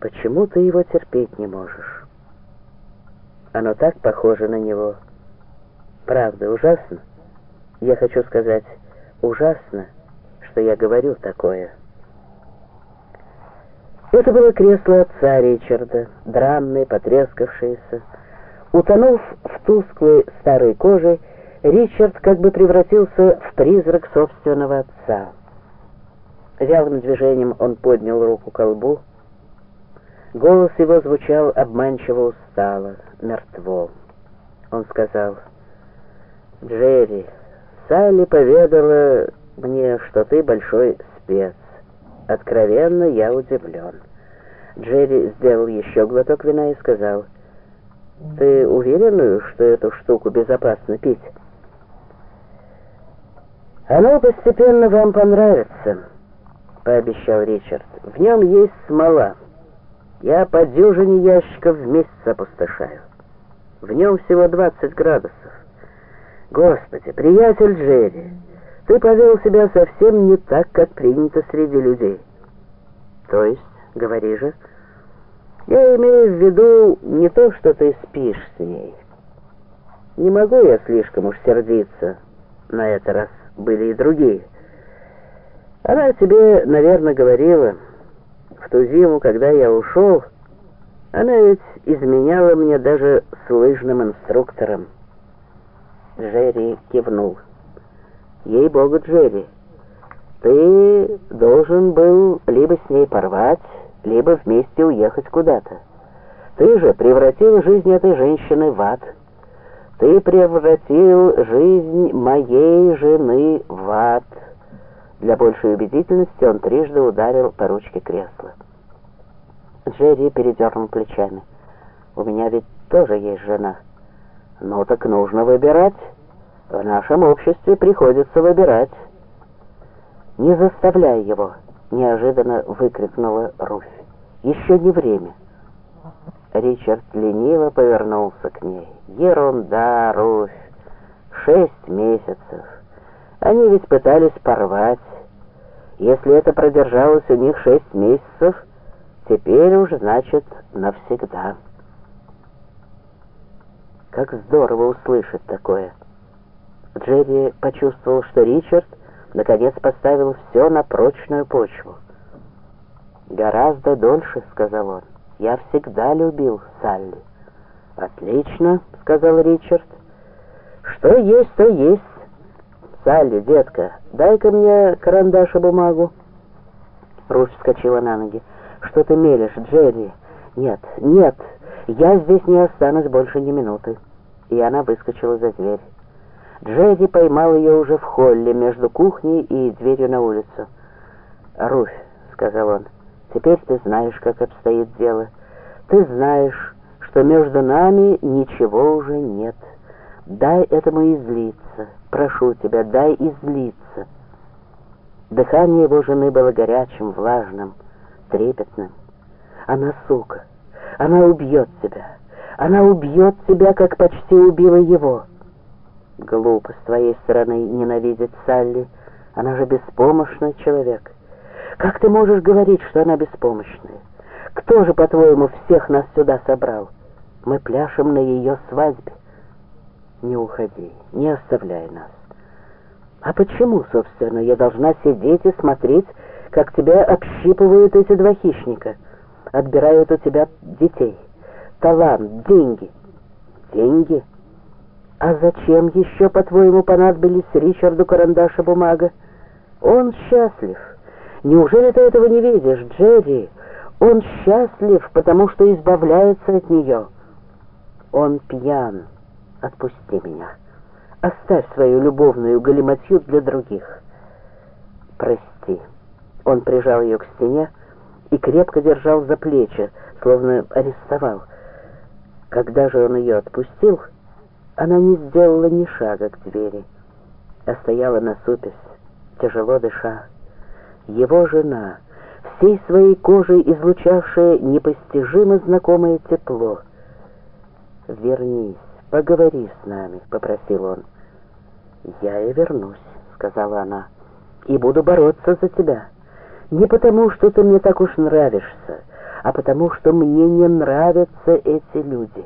Почему ты его терпеть не можешь? Оно так похоже на него. Правда, ужасно. Я хочу сказать, ужасно, что я говорю такое. Это было кресло отца Ричарда, дранное, потрескавшееся. Утонув в тусклой старой коже, Ричард как бы превратился в призрак собственного отца. Вялым движением он поднял руку к лбу. Голос его звучал обманчиво устало, мертво. Он сказал, «Джерри, Салли поведала мне, что ты большой спец. Откровенно я удивлен». Джерри сделал еще глоток вина и сказал, «Ты уверен, что эту штуку безопасно пить?» «Оно постепенно вам понравится», — пообещал Ричард. «В нем есть смола. Я по дюжине ящиков в месяц опустошаю. В нем всего 20 градусов. Господи, приятель Джерри, ты повел себя совсем не так, как принято среди людей. То есть, говори же, я имею в виду не то, что ты спишь с ней. Не могу я слишком уж сердиться на этот раз были и другие. Она тебе, наверное, говорила, ту зиму, когда я ушел, она ведь изменяла мне даже с лыжным инструктором. Джерри кивнул. Ей-богу, Джерри, ты должен был либо с ней порвать, либо вместе уехать куда-то. Ты же превратил жизнь этой женщины в ад. Ты превратил жизнь моей жены в ад. Для большей убедительности он трижды ударил по ручке кресла. Джерри передернул плечами. «У меня ведь тоже есть жена». «Ну так нужно выбирать. В нашем обществе приходится выбирать». «Не заставляй его!» — неожиданно выкрикнула Руфь. «Еще не время». Ричард лениво повернулся к ней. Ерунда, Руфь. Шесть месяцев. Они ведь пытались порвать. Если это продержалось у них шесть месяцев, теперь уж, значит, навсегда. Как здорово услышать такое. Джерри почувствовал, что Ричард наконец поставил все на прочную почву. «Гораздо дольше», — сказал он. «Я всегда любил Салли». «Отлично», — сказал Ричард. «Что есть, то есть. Салли, детка, дай-ка мне карандаш и бумагу». Руфь вскочила на ноги. «Что ты мелешь, Джерри?» «Нет, нет, я здесь не останусь больше ни минуты». И она выскочила за дверь. Джерри поймал ее уже в холле между кухней и дверью на улицу. «Руфь», — сказал он, — «теперь ты знаешь, как обстоит дело. Ты знаешь, что между нами ничего уже нет. Дай этому излиться, прошу тебя, дай излиться. Дыхание его жены было горячим, влажным, трепетным. Она сука, она убьет тебя, она убьет тебя, как почти убила его. Глупо с твоей стороны ненавидеть Салли, она же беспомощный человек. Как ты можешь говорить, что она беспомощная? Кто же, по-твоему, всех нас сюда собрал? Мы пляшем на ее свадьбе. Не уходи, не оставляй нас. А почему, собственно, я должна сидеть и смотреть, как тебя общипывают эти два хищника, отбирают у тебя детей, талант, деньги? Деньги? А зачем еще, по-твоему, понадобились Ричарду карандаш и бумага? Он счастлив. Неужели ты этого не видишь, Джерри? Он счастлив, потому что избавляется от нее. Он пьян. Отпусти меня. Оставь свою любовную галиматью для других. Прости. Он прижал ее к стене и крепко держал за плечи, словно арестовал. Когда же он ее отпустил, она не сделала ни шага к двери, а стояла насупясь, тяжело дыша. Его жена, всей своей кожей излучавшая непостижимо знакомое тепло, «Вернись, поговори с нами», — попросил он. «Я и вернусь», — сказала она, — «и буду бороться за тебя. Не потому, что ты мне так уж нравишься, а потому что мне не нравятся эти люди».